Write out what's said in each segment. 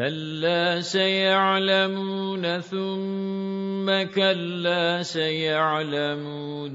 كَلَّا سَيَعْلَمُونَ ثُمَّ كَلَّا سَيَعْلَمُونَ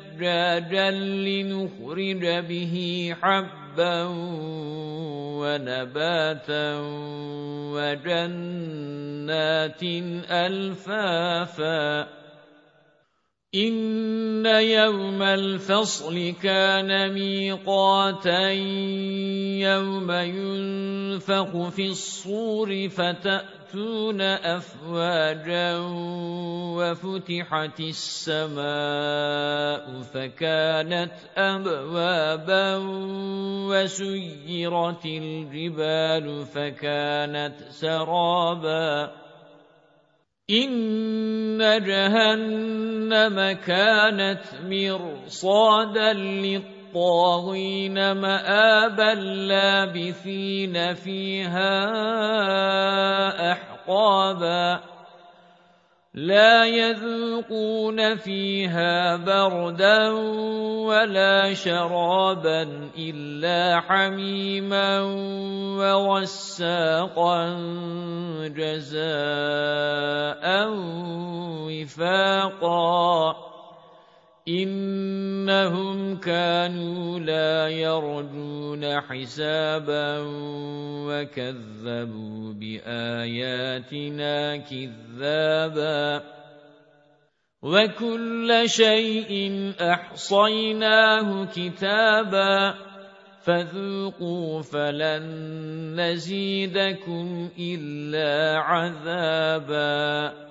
لِّنُخْرِجَ بِهِ حَبًّا وَنَبَاتًا وَجَنَّاتٍ أَلْفَافًا يَوْمَ الْفَصْلِ كَانَ مِيقَاتًا يَوْمَ يُنفَخُ فِي الصُّورِ فَتَأْتُونَ أَفْوَاجًا وَفُتِحَتِ السَّمَاءُ فَكَانَتْ أَبْوَابًا وَسُيِّرَتِ الْجِبَالُ فَكَانَتْ سَرَابًا إِنَّ جَهَنَّمَ كَانَتْ مِرْصَادًا لِلطَّاغِينَ مَآبًا لَابِثِينَ فِيهَا أَحْقَابًا لَا يَذُوقُونَ فِيهَا بَرْدًا وَلَا شَرَابًا إِلَّا حَمِيمًا وَغَسَّاقًا جَزَاءً وِفَاقًا إِنَّهُمْ كَانُوا لَا يَرْجُونَ حِسَابًا وَكَذَّبُوا بِآيَاتِنَا كِذَّابًا وَكُلَّ شَيْءٍ أَحْصَيْنَاهُ كِتَابًا فَذُوقُوا فَلَن نَّزِيدَكُمْ إِلَّا عَذَابًا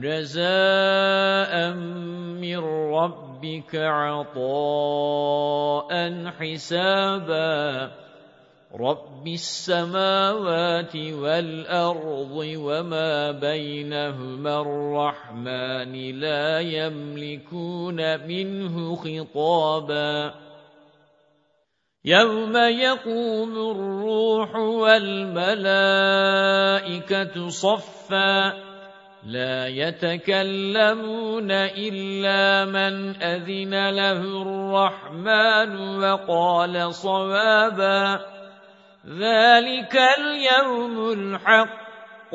جَزَاءً مِّن رَّبِّكَ عَطَاءً حِسَابًا. رَبِّ السَّمَاوَاتِ وَالْأَرْضِ وَمَا بَيْنَهُمَا الرَّحْمَنِ لَا يَمْلِكُونَ مِنْهُ خِطَابًا. يَوْمَ يَقُومُ الرُّوحُ وَالْمَلَائِكَةُ صَفًّا. لَا يَتَكَلَّمُونَ إِلَّا مَنْ أَذِنَ لَهُ الرَّحْمَنُ وَقَالَ صَوَابًا. ذَلِكَ الْيَوْمُ الْحَقُّ.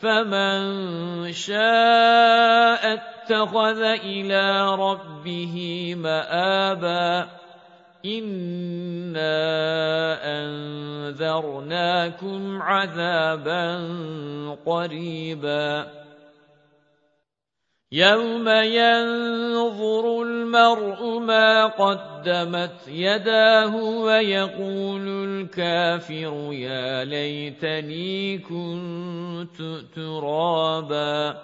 فَمَن شَاءَ اتَّخَذَ إِلَى رَبِّهِ مَآبًا. إِنَّا أَنذَرْنَاكُمْ عَذَابًا قَرِيبًا. يَوْمَ يَنظُرُ الْمَرْءُ مَا قَدَّمَتْ يَدَاهُ وَيَقُولُ الْكَافِرُ يَا لَيْتَنِي كُنتُ تُرَابًا